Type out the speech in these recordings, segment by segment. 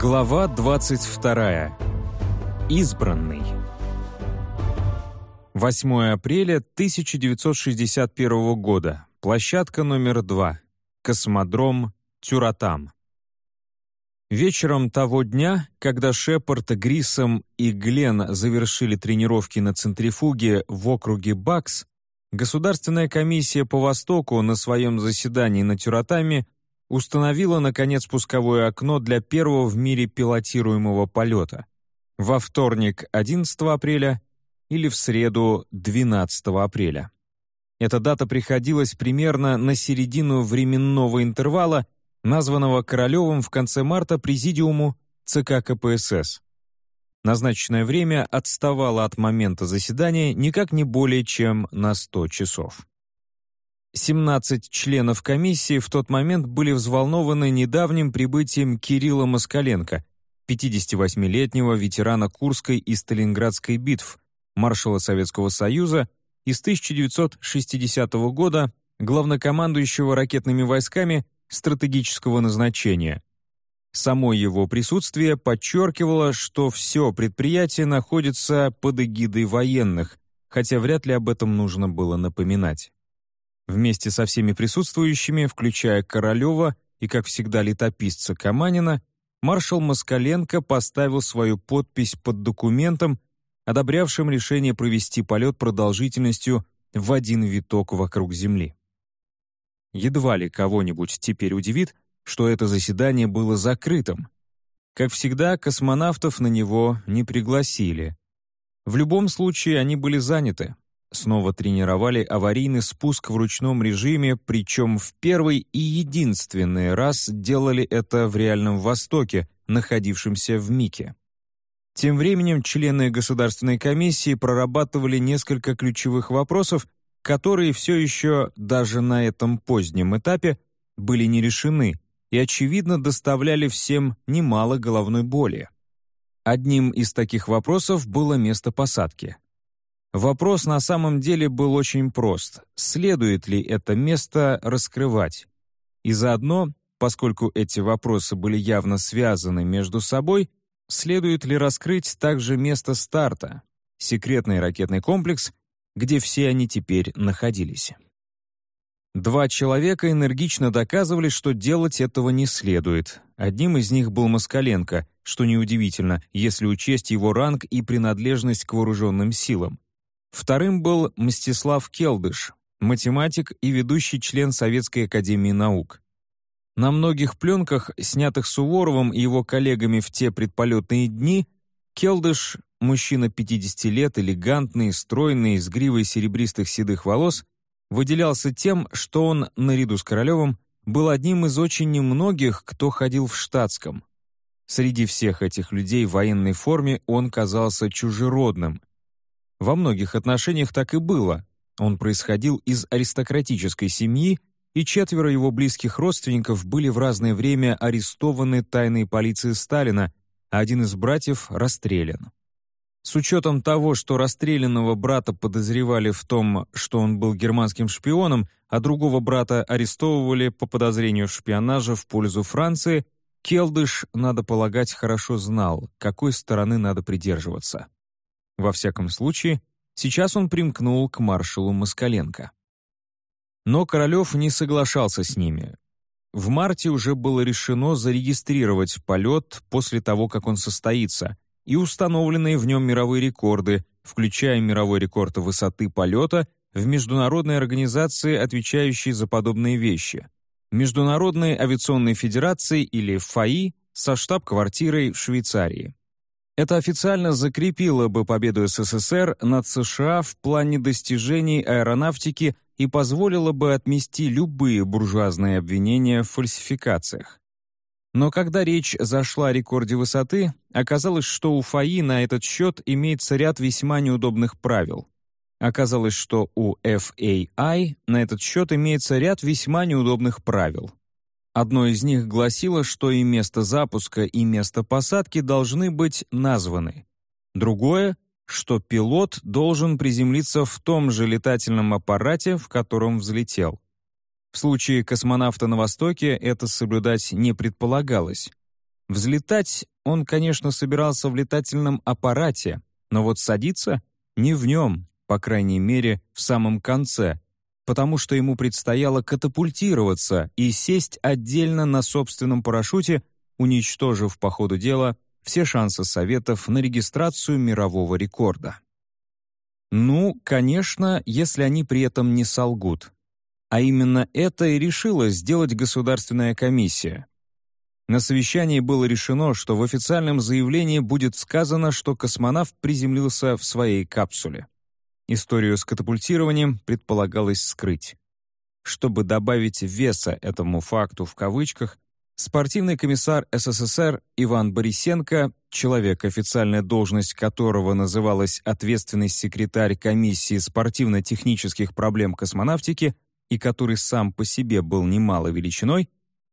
Глава 22. Избранный. 8 апреля 1961 года. Площадка номер 2. Космодром Тюратам. Вечером того дня, когда Шепард, Грисом и Глен завершили тренировки на центрифуге в округе Бакс, Государственная комиссия по Востоку на своем заседании на Тюратаме установила, наконец, пусковое окно для первого в мире пилотируемого полета во вторник 11 апреля или в среду 12 апреля. Эта дата приходилась примерно на середину временного интервала, названного Королевым в конце марта президиуму ЦК КПСС. Назначенное время отставало от момента заседания никак не более чем на 100 часов. 17 членов комиссии в тот момент были взволнованы недавним прибытием Кирилла Москаленко, 58-летнего ветерана Курской и Сталинградской битв, маршала Советского Союза и с 1960 года главнокомандующего ракетными войсками стратегического назначения. Само его присутствие подчеркивало, что все предприятие находится под эгидой военных, хотя вряд ли об этом нужно было напоминать. Вместе со всеми присутствующими, включая Королева и, как всегда, летописца Каманина, маршал Москаленко поставил свою подпись под документом, одобрявшим решение провести полет продолжительностью в один виток вокруг Земли. Едва ли кого-нибудь теперь удивит, что это заседание было закрытым. Как всегда, космонавтов на него не пригласили. В любом случае, они были заняты, снова тренировали аварийный спуск в ручном режиме, причем в первый и единственный раз делали это в реальном Востоке, находившемся в МИКе. Тем временем члены Государственной комиссии прорабатывали несколько ключевых вопросов, которые все еще, даже на этом позднем этапе, были не решены и, очевидно, доставляли всем немало головной боли. Одним из таких вопросов было место посадки — Вопрос на самом деле был очень прост. Следует ли это место раскрывать? И заодно, поскольку эти вопросы были явно связаны между собой, следует ли раскрыть также место старта, секретный ракетный комплекс, где все они теперь находились. Два человека энергично доказывали, что делать этого не следует. Одним из них был Москаленко, что неудивительно, если учесть его ранг и принадлежность к вооруженным силам. Вторым был Мстислав Келдыш, математик и ведущий член Советской академии наук. На многих пленках, снятых Суворовым и его коллегами в те предполетные дни, Келдыш, мужчина 50 лет, элегантный, стройный, с гривой серебристых седых волос, выделялся тем, что он, наряду с Королевым, был одним из очень немногих, кто ходил в штатском. Среди всех этих людей в военной форме он казался чужеродным, во многих отношениях так и было. Он происходил из аристократической семьи, и четверо его близких родственников были в разное время арестованы тайной полицией Сталина, а один из братьев расстрелян. С учетом того, что расстрелянного брата подозревали в том, что он был германским шпионом, а другого брата арестовывали по подозрению в шпионаже в пользу Франции, Келдыш, надо полагать, хорошо знал, какой стороны надо придерживаться. Во всяком случае, сейчас он примкнул к маршалу Москаленко. Но Королев не соглашался с ними. В марте уже было решено зарегистрировать полет после того, как он состоится, и установленные в нем мировые рекорды, включая мировой рекорд высоты полета в международной организации, отвечающей за подобные вещи, Международной авиационной федерации или ФАИ со штаб-квартирой в Швейцарии. Это официально закрепило бы победу СССР над США в плане достижений аэронавтики и позволило бы отмести любые буржуазные обвинения в фальсификациях. Но когда речь зашла о рекорде высоты, оказалось, что у ФАИ на этот счет имеется ряд весьма неудобных правил. Оказалось, что у FAI на этот счет имеется ряд весьма неудобных правил. Одно из них гласило, что и место запуска, и место посадки должны быть названы. Другое — что пилот должен приземлиться в том же летательном аппарате, в котором взлетел. В случае космонавта на Востоке это соблюдать не предполагалось. Взлетать он, конечно, собирался в летательном аппарате, но вот садиться не в нем, по крайней мере, в самом конце, потому что ему предстояло катапультироваться и сесть отдельно на собственном парашюте, уничтожив по ходу дела все шансы Советов на регистрацию мирового рекорда. Ну, конечно, если они при этом не солгут. А именно это и решила сделать Государственная комиссия. На совещании было решено, что в официальном заявлении будет сказано, что космонавт приземлился в своей капсуле. Историю с катапультированием предполагалось скрыть. Чтобы добавить веса этому факту в кавычках, спортивный комиссар СССР Иван Борисенко, человек, официальная должность которого называлась ответственный секретарь комиссии спортивно-технических проблем космонавтики и который сам по себе был немало величиной,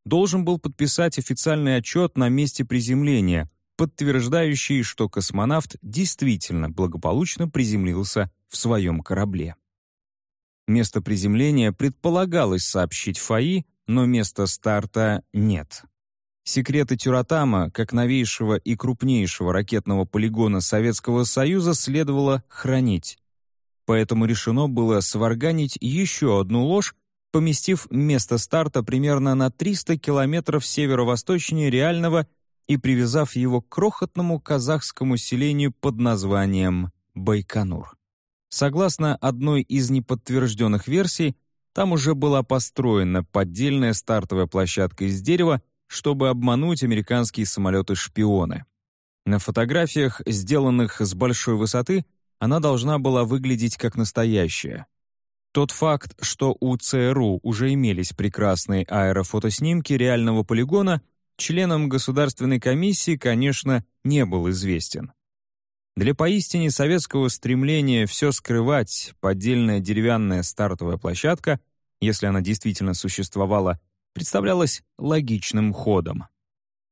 должен был подписать официальный отчет на месте приземления, подтверждающий, что космонавт действительно благополучно приземлился в своем корабле. Место приземления предполагалось сообщить ФАИ, но места старта нет. Секреты Тюратама, как новейшего и крупнейшего ракетного полигона Советского Союза, следовало хранить. Поэтому решено было сварганить еще одну ложь, поместив место старта примерно на 300 километров северо-восточнее реального и привязав его к крохотному казахскому селению под названием Байконур. Согласно одной из неподтвержденных версий, там уже была построена поддельная стартовая площадка из дерева, чтобы обмануть американские самолеты-шпионы. На фотографиях, сделанных с большой высоты, она должна была выглядеть как настоящая. Тот факт, что у ЦРУ уже имелись прекрасные аэрофотоснимки реального полигона, членам Государственной комиссии, конечно, не был известен. Для поистине советского стремления все скрывать поддельная деревянная стартовая площадка, если она действительно существовала, представлялась логичным ходом.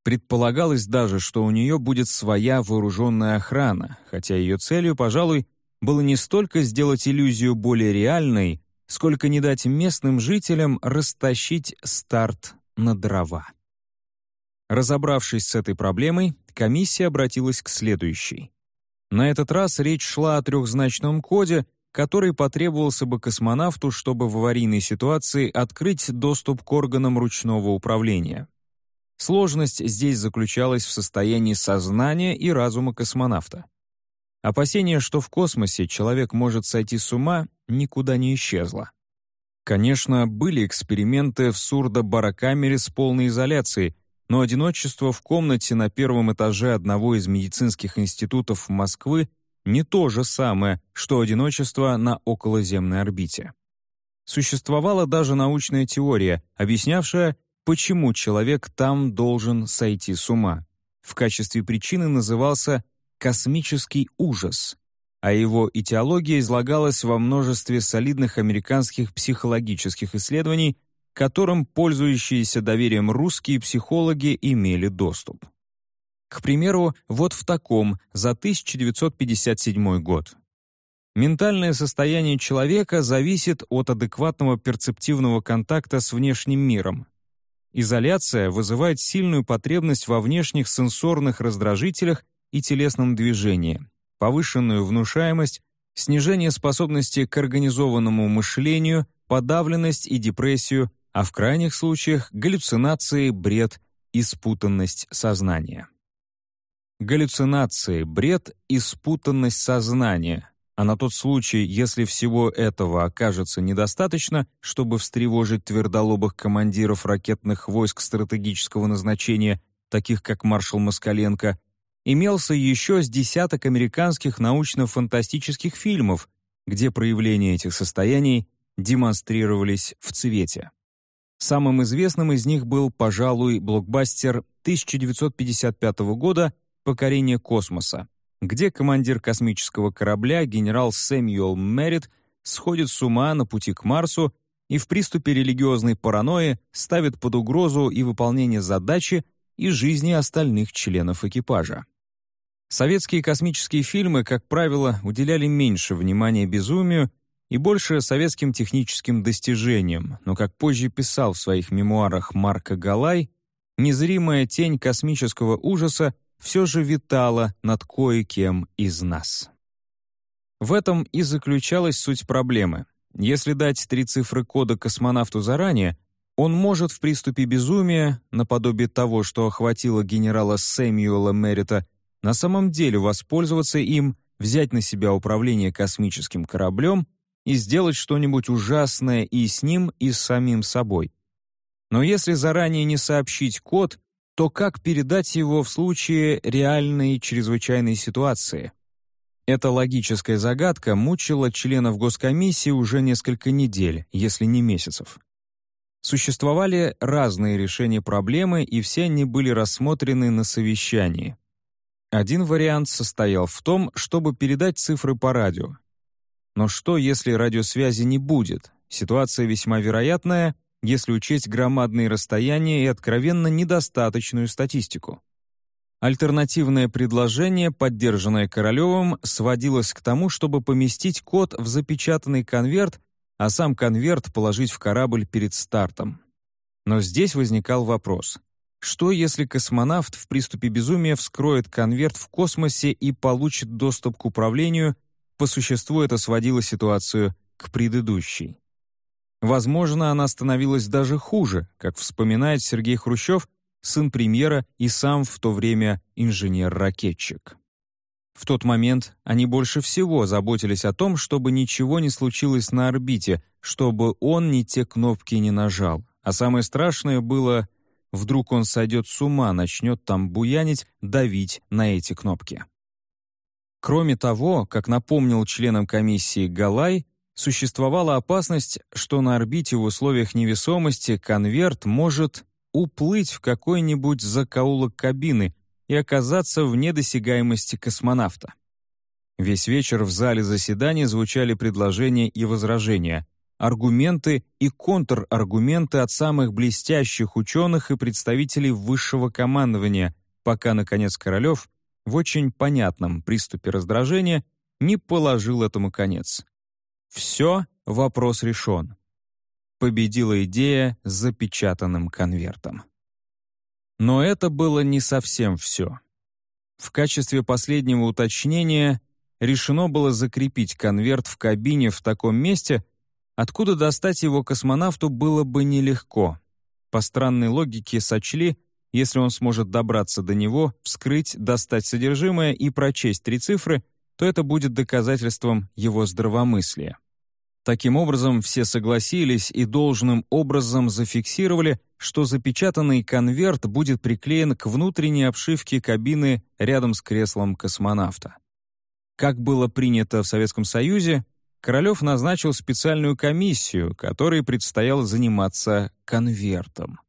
Предполагалось даже, что у нее будет своя вооруженная охрана, хотя ее целью, пожалуй, было не столько сделать иллюзию более реальной, сколько не дать местным жителям растащить старт на дрова. Разобравшись с этой проблемой, комиссия обратилась к следующей. На этот раз речь шла о трехзначном коде, который потребовался бы космонавту, чтобы в аварийной ситуации открыть доступ к органам ручного управления. Сложность здесь заключалась в состоянии сознания и разума космонавта. Опасение, что в космосе человек может сойти с ума, никуда не исчезло. Конечно, были эксперименты в сурдо-барокамере с полной изоляцией, но одиночество в комнате на первом этаже одного из медицинских институтов Москвы не то же самое, что одиночество на околоземной орбите. Существовала даже научная теория, объяснявшая, почему человек там должен сойти с ума. В качестве причины назывался «космический ужас», а его этиология излагалась во множестве солидных американских психологических исследований, которым пользующиеся доверием русские психологи имели доступ. К примеру, вот в таком за 1957 год. Ментальное состояние человека зависит от адекватного перцептивного контакта с внешним миром. Изоляция вызывает сильную потребность во внешних сенсорных раздражителях и телесном движении, повышенную внушаемость, снижение способности к организованному мышлению, подавленность и депрессию, а в крайних случаях галлюцинации, бред и спутанность сознания. Галлюцинации, бред и спутанность сознания, а на тот случай, если всего этого окажется недостаточно, чтобы встревожить твердолобых командиров ракетных войск стратегического назначения, таких как маршал Москаленко, имелся еще с десяток американских научно-фантастических фильмов, где проявления этих состояний демонстрировались в цвете. Самым известным из них был, пожалуй, блокбастер 1955 года «Покорение космоса», где командир космического корабля генерал Сэмюэл Меррит сходит с ума на пути к Марсу и в приступе религиозной паранойи ставит под угрозу и выполнение задачи, и жизни остальных членов экипажа. Советские космические фильмы, как правило, уделяли меньше внимания безумию и больше советским техническим достижениям, но, как позже писал в своих мемуарах Марко Галай, незримая тень космического ужаса все же витала над кое-кем из нас. В этом и заключалась суть проблемы. Если дать три цифры кода космонавту заранее, он может в приступе безумия, наподобие того, что охватило генерала Сэмюэла Меррита, на самом деле воспользоваться им, взять на себя управление космическим кораблем и сделать что-нибудь ужасное и с ним, и с самим собой. Но если заранее не сообщить код, то как передать его в случае реальной чрезвычайной ситуации? Эта логическая загадка мучила членов Госкомиссии уже несколько недель, если не месяцев. Существовали разные решения проблемы, и все они были рассмотрены на совещании. Один вариант состоял в том, чтобы передать цифры по радио. Но что, если радиосвязи не будет? Ситуация весьма вероятная, если учесть громадные расстояния и откровенно недостаточную статистику. Альтернативное предложение, поддержанное Королевым, сводилось к тому, чтобы поместить код в запечатанный конверт, а сам конверт положить в корабль перед стартом. Но здесь возникал вопрос. Что, если космонавт в приступе безумия вскроет конверт в космосе и получит доступ к управлению? По существу это сводило ситуацию к предыдущей. Возможно, она становилась даже хуже, как вспоминает Сергей Хрущев, сын премьера и сам в то время инженер-ракетчик. В тот момент они больше всего заботились о том, чтобы ничего не случилось на орбите, чтобы он ни те кнопки не нажал. А самое страшное было, вдруг он сойдет с ума, начнет там буянить, давить на эти кнопки. Кроме того, как напомнил членам комиссии Галай, существовала опасность, что на орбите в условиях невесомости конверт может уплыть в какой-нибудь закоулок кабины и оказаться в недосягаемости космонавта. Весь вечер в зале заседания звучали предложения и возражения, аргументы и контраргументы от самых блестящих ученых и представителей высшего командования, пока, наконец, Королев в очень понятном приступе раздражения не положил этому конец. Все, вопрос решен. Победила идея с запечатанным конвертом. Но это было не совсем все. В качестве последнего уточнения решено было закрепить конверт в кабине в таком месте, откуда достать его космонавту было бы нелегко. По странной логике сочли, если он сможет добраться до него, вскрыть, достать содержимое и прочесть три цифры, то это будет доказательством его здравомыслия. Таким образом, все согласились и должным образом зафиксировали, что запечатанный конверт будет приклеен к внутренней обшивке кабины рядом с креслом космонавта. Как было принято в Советском Союзе, Королев назначил специальную комиссию, которой предстояло заниматься конвертом.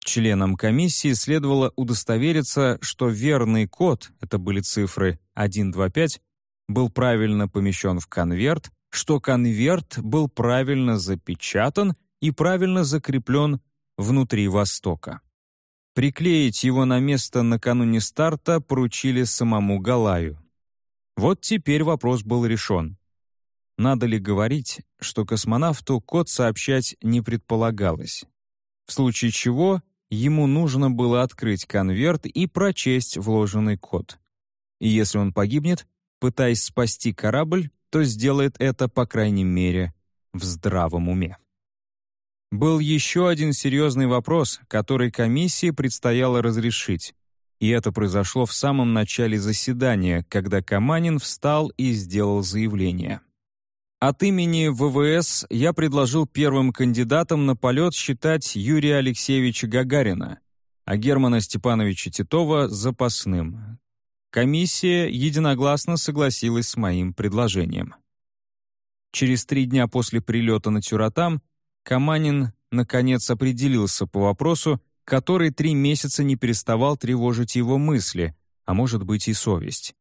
Членам комиссии следовало удостовериться, что верный код, это были цифры 125, был правильно помещен в конверт, что конверт был правильно запечатан и правильно закреплен внутри Востока. Приклеить его на место накануне старта поручили самому Галаю. Вот теперь вопрос был решен. Надо ли говорить, что космонавту код сообщать не предполагалось? В случае чего ему нужно было открыть конверт и прочесть вложенный код. И если он погибнет, пытаясь спасти корабль, то сделает это, по крайней мере, в здравом уме. Был еще один серьезный вопрос, который комиссии предстояло разрешить. И это произошло в самом начале заседания, когда Каманин встал и сделал заявление. От имени ВВС я предложил первым кандидатом на полет считать Юрия Алексеевича Гагарина, а Германа Степановича Титова — запасным, Комиссия единогласно согласилась с моим предложением. Через три дня после прилета на Тюратам Каманин наконец определился по вопросу, который три месяца не переставал тревожить его мысли, а может быть и совесть.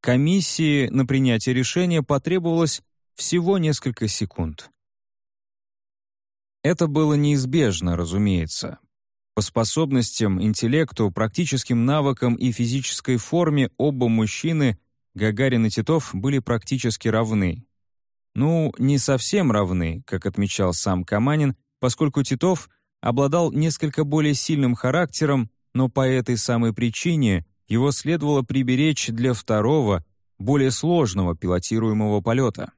Комиссии на принятие решения потребовалось всего несколько секунд. Это было неизбежно, разумеется, по способностям, интеллекту, практическим навыкам и физической форме оба мужчины, Гагарин и Титов, были практически равны. Ну, не совсем равны, как отмечал сам Каманин, поскольку Титов обладал несколько более сильным характером, но по этой самой причине его следовало приберечь для второго, более сложного пилотируемого полета.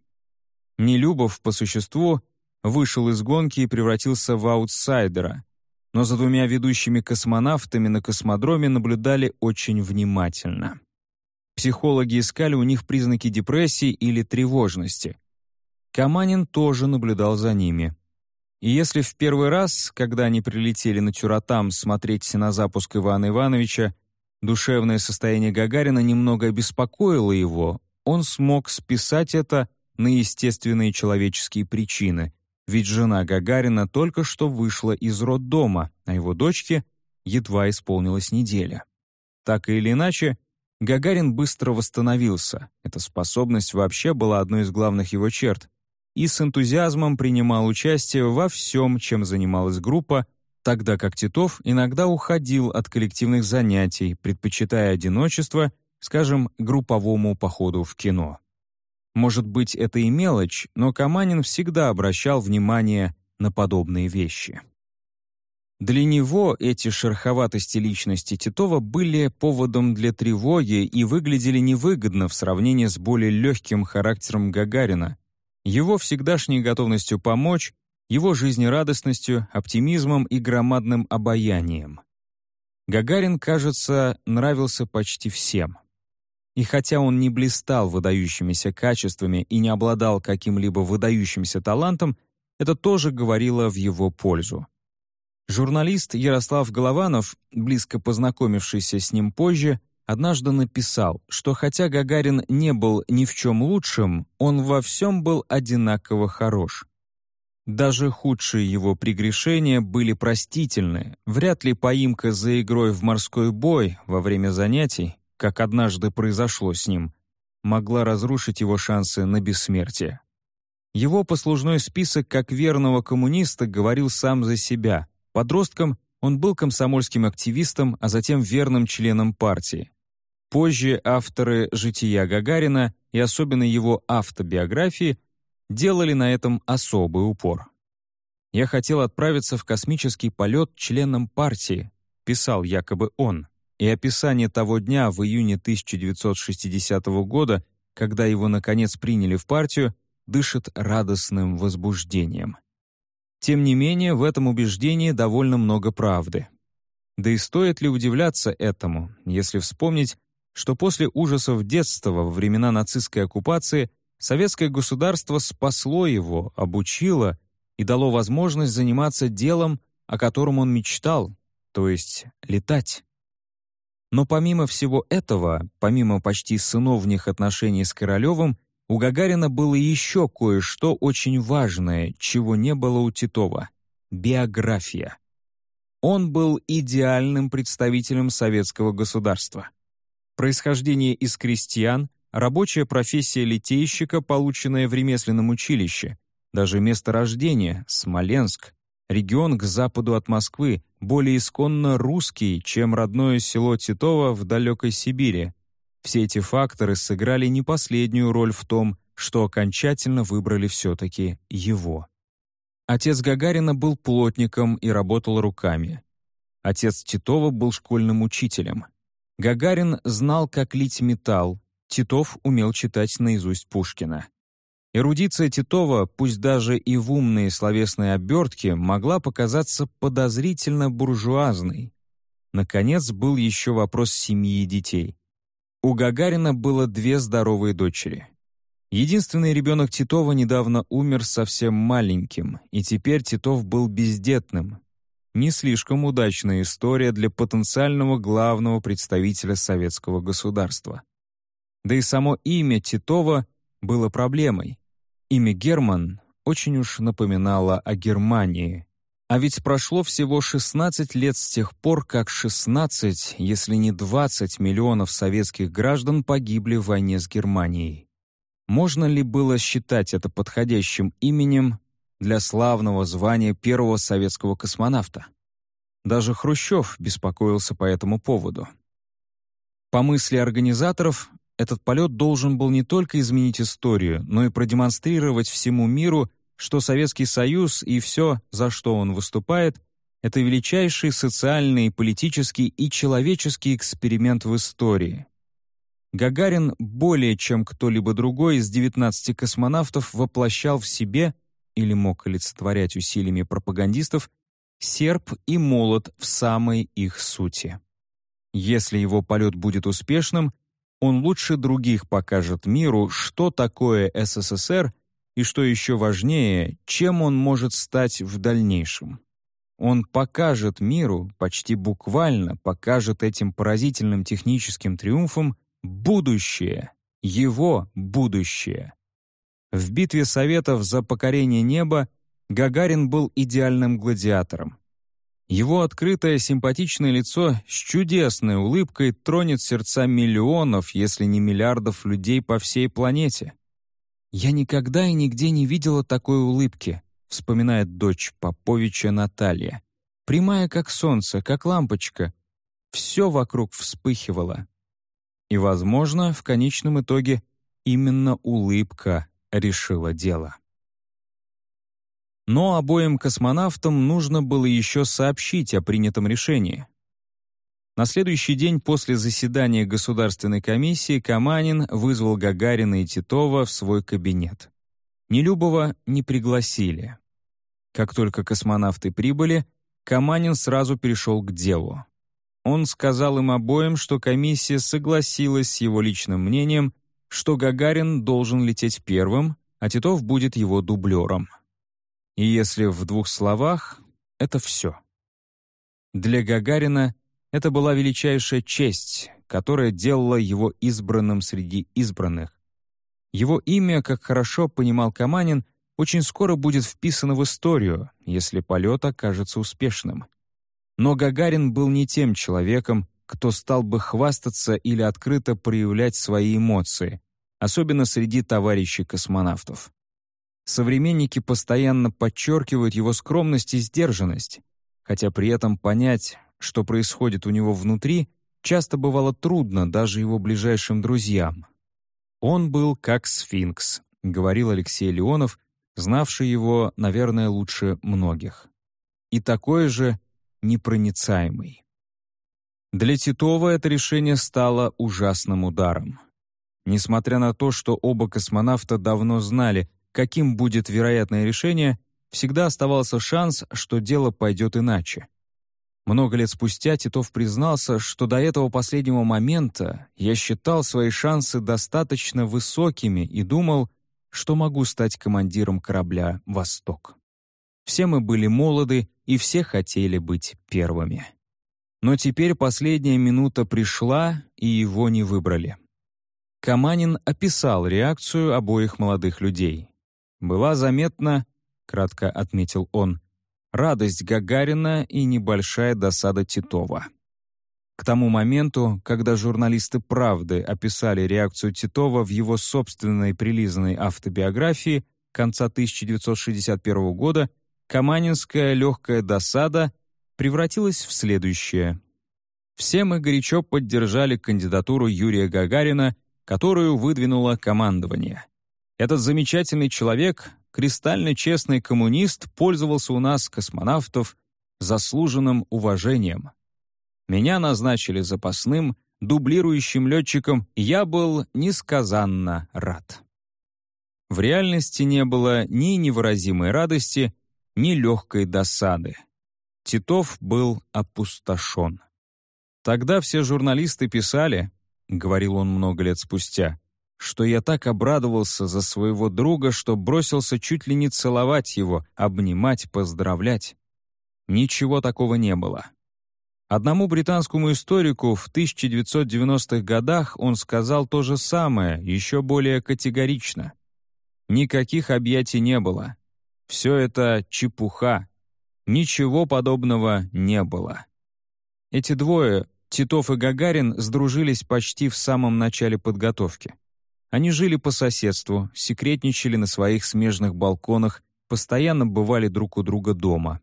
Нелюбов, по существу, вышел из гонки и превратился в аутсайдера, но за двумя ведущими космонавтами на космодроме наблюдали очень внимательно. Психологи искали у них признаки депрессии или тревожности. Каманин тоже наблюдал за ними. И если в первый раз, когда они прилетели на Тюратам смотреть на запуск Ивана Ивановича, душевное состояние Гагарина немного обеспокоило его, он смог списать это на естественные человеческие причины, ведь жена Гагарина только что вышла из роддома, а его дочке едва исполнилась неделя. Так или иначе, Гагарин быстро восстановился, эта способность вообще была одной из главных его черт, и с энтузиазмом принимал участие во всем, чем занималась группа, тогда как Титов иногда уходил от коллективных занятий, предпочитая одиночество, скажем, групповому походу в кино. Может быть, это и мелочь, но Каманин всегда обращал внимание на подобные вещи. Для него эти шероховатости личности Титова были поводом для тревоги и выглядели невыгодно в сравнении с более легким характером Гагарина, его всегдашней готовностью помочь, его жизнерадостностью, оптимизмом и громадным обаянием. Гагарин, кажется, нравился почти всем. И хотя он не блистал выдающимися качествами и не обладал каким-либо выдающимся талантом, это тоже говорило в его пользу. Журналист Ярослав Голованов, близко познакомившийся с ним позже, однажды написал, что хотя Гагарин не был ни в чем лучшим, он во всем был одинаково хорош. Даже худшие его прегрешения были простительны, вряд ли поимка за игрой в морской бой во время занятий как однажды произошло с ним, могла разрушить его шансы на бессмертие. Его послужной список как верного коммуниста говорил сам за себя. Подростком он был комсомольским активистом, а затем верным членом партии. Позже авторы «Жития Гагарина» и особенно его автобиографии делали на этом особый упор. «Я хотел отправиться в космический полет членом партии», писал якобы он и описание того дня в июне 1960 года, когда его, наконец, приняли в партию, дышит радостным возбуждением. Тем не менее, в этом убеждении довольно много правды. Да и стоит ли удивляться этому, если вспомнить, что после ужасов детства во времена нацистской оккупации советское государство спасло его, обучило и дало возможность заниматься делом, о котором он мечтал, то есть летать. Но помимо всего этого, помимо почти сыновних отношений с Королевым, у Гагарина было еще кое-что очень важное, чего не было у Титова — биография. Он был идеальным представителем советского государства. Происхождение из крестьян, рабочая профессия литейщика, полученная в ремесленном училище, даже место рождения — Смоленск, регион к западу от Москвы, более исконно русский, чем родное село Титово в далекой Сибири. Все эти факторы сыграли не последнюю роль в том, что окончательно выбрали все-таки его. Отец Гагарина был плотником и работал руками. Отец Титова был школьным учителем. Гагарин знал, как лить металл, Титов умел читать наизусть Пушкина. Эрудиция Титова, пусть даже и в умные словесные обертки, могла показаться подозрительно буржуазной. Наконец, был еще вопрос семьи и детей. У Гагарина было две здоровые дочери. Единственный ребенок Титова недавно умер совсем маленьким, и теперь Титов был бездетным. Не слишком удачная история для потенциального главного представителя советского государства. Да и само имя Титова было проблемой. Имя Герман очень уж напоминало о Германии. А ведь прошло всего 16 лет с тех пор, как 16, если не 20 миллионов советских граждан погибли в войне с Германией. Можно ли было считать это подходящим именем для славного звания первого советского космонавта? Даже Хрущев беспокоился по этому поводу. По мысли организаторов, этот полет должен был не только изменить историю, но и продемонстрировать всему миру, что Советский Союз и все, за что он выступает, — это величайший социальный, политический и человеческий эксперимент в истории. Гагарин более чем кто-либо другой из 19 космонавтов воплощал в себе или мог олицетворять усилиями пропагандистов серп и молот в самой их сути. Если его полет будет успешным, он лучше других покажет миру, что такое СССР и, что еще важнее, чем он может стать в дальнейшем. Он покажет миру, почти буквально покажет этим поразительным техническим триумфом будущее, его будущее. В битве Советов за покорение неба Гагарин был идеальным гладиатором. Его открытое симпатичное лицо с чудесной улыбкой тронет сердца миллионов, если не миллиардов людей по всей планете. «Я никогда и нигде не видела такой улыбки», вспоминает дочь Поповича Наталья. «Прямая, как солнце, как лампочка. Все вокруг вспыхивало». И, возможно, в конечном итоге именно улыбка решила дело. Но обоим космонавтам нужно было еще сообщить о принятом решении. На следующий день после заседания Государственной комиссии Каманин вызвал Гагарина и Титова в свой кабинет. Нелюбова не пригласили. Как только космонавты прибыли, Каманин сразу перешел к делу. Он сказал им обоим, что комиссия согласилась с его личным мнением, что Гагарин должен лететь первым, а Титов будет его дублером. И если в двух словах, это все. Для Гагарина это была величайшая честь, которая делала его избранным среди избранных. Его имя, как хорошо понимал Каманин, очень скоро будет вписано в историю, если полет окажется успешным. Но Гагарин был не тем человеком, кто стал бы хвастаться или открыто проявлять свои эмоции, особенно среди товарищей космонавтов. Современники постоянно подчеркивают его скромность и сдержанность, хотя при этом понять, что происходит у него внутри, часто бывало трудно даже его ближайшим друзьям. «Он был как сфинкс», — говорил Алексей Леонов, знавший его, наверное, лучше многих. И такой же непроницаемый. Для Титова это решение стало ужасным ударом. Несмотря на то, что оба космонавта давно знали, каким будет вероятное решение, всегда оставался шанс, что дело пойдет иначе. Много лет спустя Титов признался, что до этого последнего момента я считал свои шансы достаточно высокими и думал, что могу стать командиром корабля «Восток». Все мы были молоды и все хотели быть первыми. Но теперь последняя минута пришла, и его не выбрали. Каманин описал реакцию обоих молодых людей. Была заметна, кратко отметил он, радость Гагарина и небольшая досада Титова. К тому моменту, когда журналисты «Правды» описали реакцию Титова в его собственной прилизанной автобиографии конца 1961 года, Каманинская легкая досада превратилась в следующее. Все мы горячо поддержали кандидатуру Юрия Гагарина, которую выдвинуло командование. Этот замечательный человек, кристально честный коммунист, пользовался у нас, космонавтов, заслуженным уважением. Меня назначили запасным, дублирующим летчиком, и я был несказанно рад. В реальности не было ни невыразимой радости, ни легкой досады. Титов был опустошен. Тогда все журналисты писали, — говорил он много лет спустя, что я так обрадовался за своего друга, что бросился чуть ли не целовать его, обнимать, поздравлять. Ничего такого не было. Одному британскому историку в 1990-х годах он сказал то же самое, еще более категорично. Никаких объятий не было. Все это чепуха. Ничего подобного не было. Эти двое, Титов и Гагарин, сдружились почти в самом начале подготовки. Они жили по соседству, секретничали на своих смежных балконах, постоянно бывали друг у друга дома.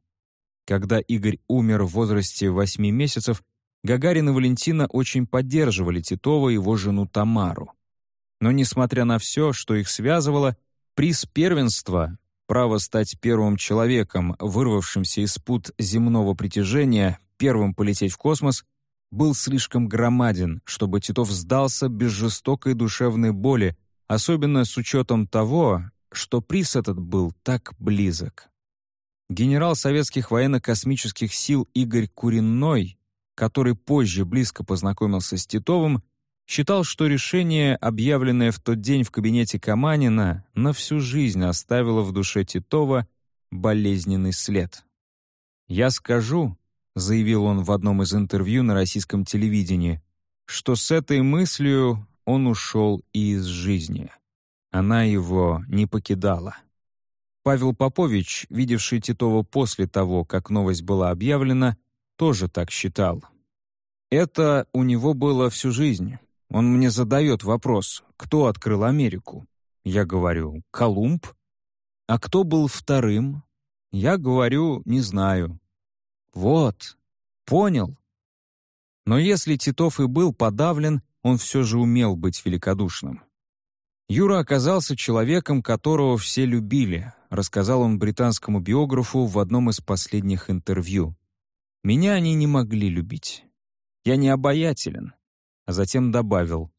Когда Игорь умер в возрасте 8 месяцев, Гагарин и Валентина очень поддерживали Титова и его жену Тамару. Но несмотря на все, что их связывало, приз первенства, право стать первым человеком, вырвавшимся из пут земного притяжения, первым полететь в космос, был слишком громаден, чтобы Титов сдался без жестокой душевной боли, особенно с учетом того, что приз этот был так близок. Генерал советских военно-космических сил Игорь Куренной, который позже близко познакомился с Титовым, считал, что решение, объявленное в тот день в кабинете Каманина, на всю жизнь оставило в душе Титова болезненный след. «Я скажу», — заявил он в одном из интервью на российском телевидении, что с этой мыслью он ушел из жизни. Она его не покидала. Павел Попович, видевший Титова после того, как новость была объявлена, тоже так считал. Это у него было всю жизнь. Он мне задает вопрос, кто открыл Америку? Я говорю, Колумб. А кто был вторым? Я говорю, не знаю. Вот, понял. Но если Титов и был подавлен, он все же умел быть великодушным. Юра оказался человеком, которого все любили, рассказал он британскому биографу в одном из последних интервью. «Меня они не могли любить. Я не обаятелен». А затем добавил,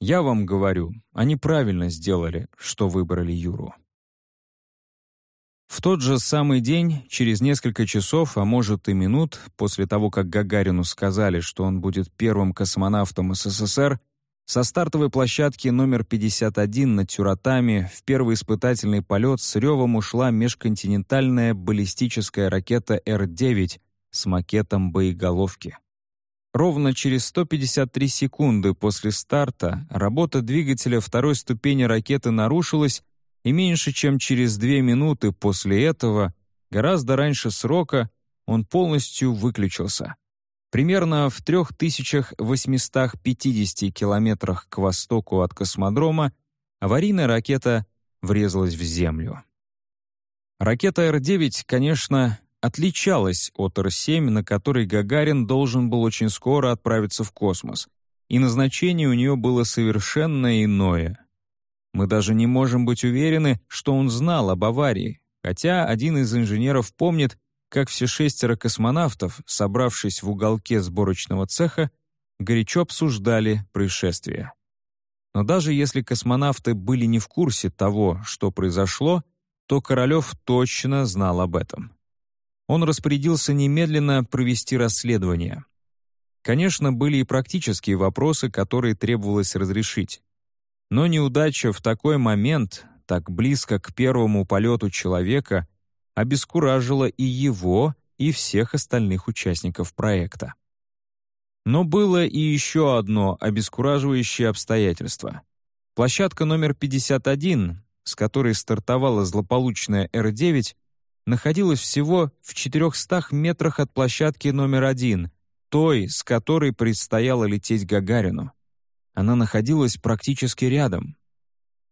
«Я вам говорю, они правильно сделали, что выбрали Юру». В тот же самый день, через несколько часов, а может и минут, после того, как Гагарину сказали, что он будет первым космонавтом СССР, со стартовой площадки номер 51 над Тюратами в первый испытательный полет с ревом ушла межконтинентальная баллистическая ракета Р-9 с макетом боеголовки. Ровно через 153 секунды после старта работа двигателя второй ступени ракеты нарушилась, и меньше чем через две минуты после этого, гораздо раньше срока, он полностью выключился. Примерно в 3850 километрах к востоку от космодрома аварийная ракета врезалась в Землю. Ракета Р-9, конечно, отличалась от Р-7, на которой Гагарин должен был очень скоро отправиться в космос, и назначение у нее было совершенно иное. Мы даже не можем быть уверены, что он знал об аварии, хотя один из инженеров помнит, как все шестеро космонавтов, собравшись в уголке сборочного цеха, горячо обсуждали происшествие. Но даже если космонавты были не в курсе того, что произошло, то Королев точно знал об этом. Он распорядился немедленно провести расследование. Конечно, были и практические вопросы, которые требовалось разрешить. Но неудача в такой момент, так близко к первому полету человека, обескуражило и его, и всех остальных участников проекта. Но было и еще одно обескураживающее обстоятельство. Площадка номер 51, с которой стартовала злополучная Р-9, находилась всего в 400 метрах от площадки номер один, той, с которой предстояло лететь Гагарину. Она находилась практически рядом,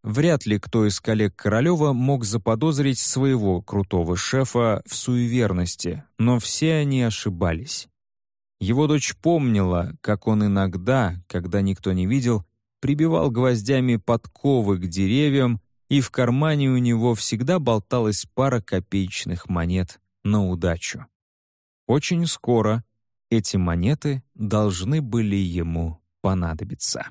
Вряд ли кто из коллег Королева мог заподозрить своего крутого шефа в суеверности, но все они ошибались. Его дочь помнила, как он иногда, когда никто не видел, прибивал гвоздями подковы к деревьям, и в кармане у него всегда болталась пара копеечных монет на удачу. Очень скоро эти монеты должны были ему понадобиться.